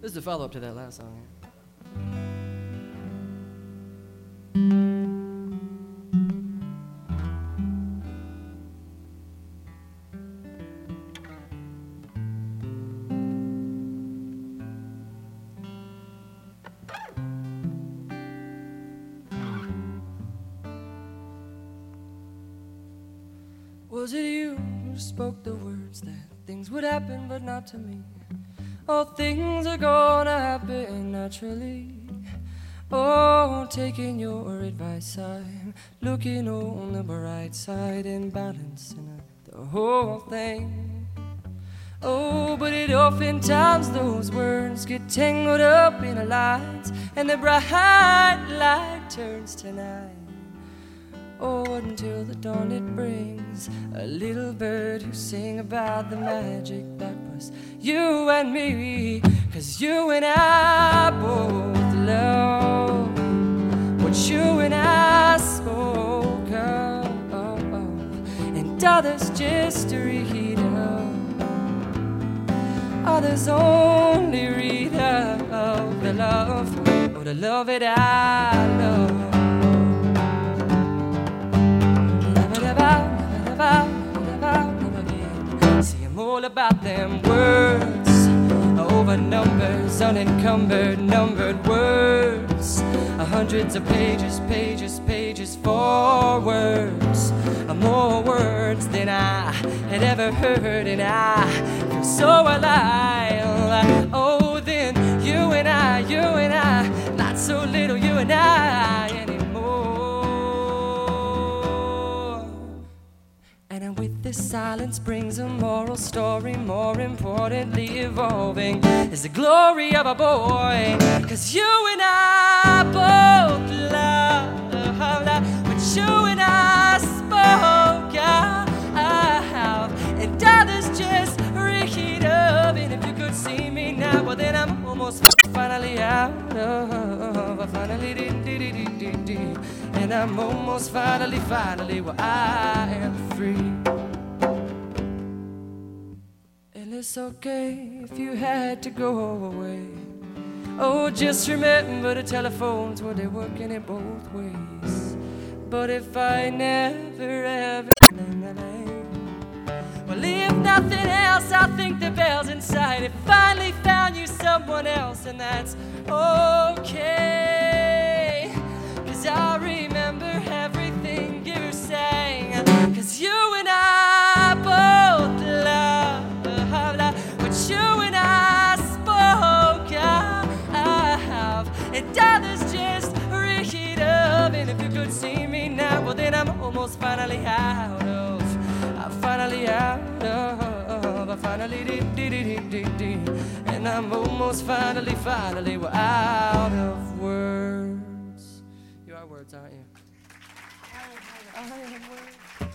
This is a follow up to that last song. Was it you who spoke the words that things would happen, but not to me? All things are gonna happen naturally. Oh, taking your advice, I'm looking on the bright side and balancing the whole thing. Oh, but it oftentimes those words get tangled up in a lines, and the bright light turns to night. Oh, until the dawn it brings a little bird who sing about the magic that was you and me. Cause you and I both love what you and I spoke of, and others just read of. Others only read of the love, oh, the love that I love. See, I'm all about them words over numbers, unencumbered, numbered words. Hundreds of pages, pages, pages for words. More words than I had ever heard, and I feel so alive. This silence brings a moral story, more importantly, evolving is the glory of a boy. Cause you and I both love what you and I spoke of, and others just read of. And if you could see me now, well, then I'm almost finally out of. Finally, dee, dee, dee, dee, dee. and I'm almost finally, finally, well, I am it's okay if you had to go away. Oh, just remember the telephones were they working it both ways. But if I never ever well, if nothing else, I think the bells inside it finally found you someone else, and that's okay. I'm finally out of. I'm finally out of. I finally did, did, did, did, did. And I'm almost finally, finally, we're out of words. You are words, aren't you? I am words.